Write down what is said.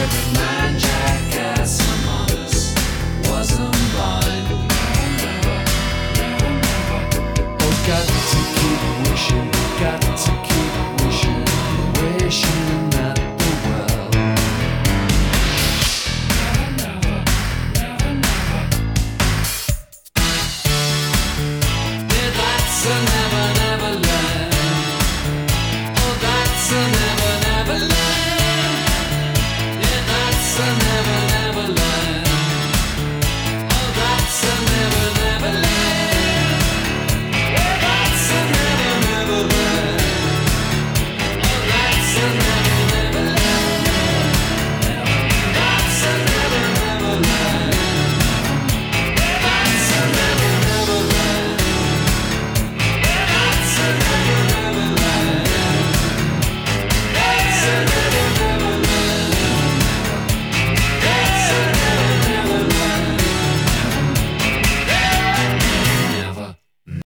Mind